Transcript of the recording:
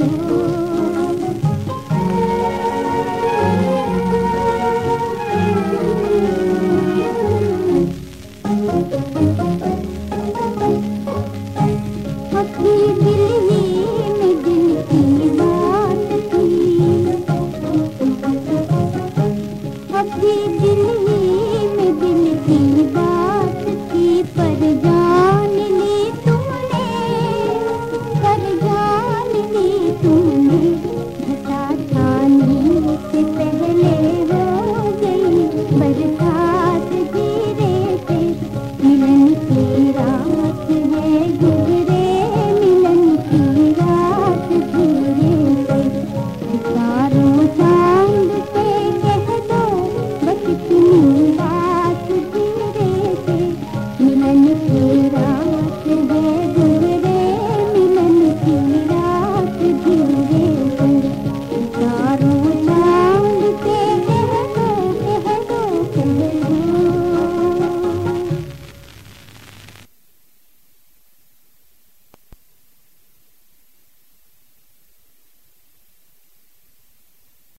Ooh. Thank you.